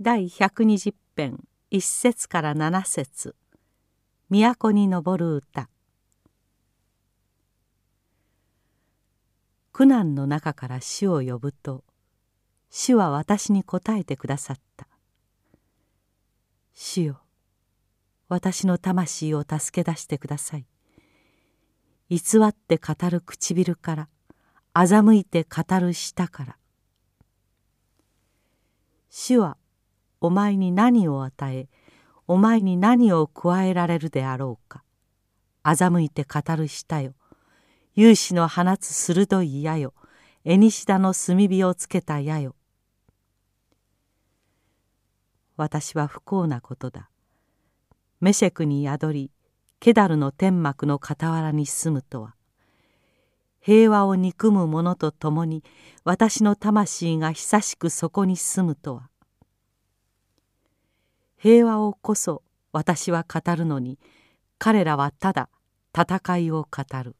第120編1節から7節。都に昇る歌。苦難の中から主を呼ぶと主は私に答えてくださった「主よ私の魂を助け出してください」偽って語る唇から欺いて語る舌から。主はお前に何を与えお前に何を加えられるであろうか。欺いて語る舌よ。勇士の放つ鋭い矢よ。縁田の炭火をつけた矢よ。私は不幸なことだ。メシェクに宿りケダルの天幕の傍らに住むとは。平和を憎む者と共に私の魂が久しくそこに住むとは。平和をこそ私は語るのに彼らはただ戦いを語る。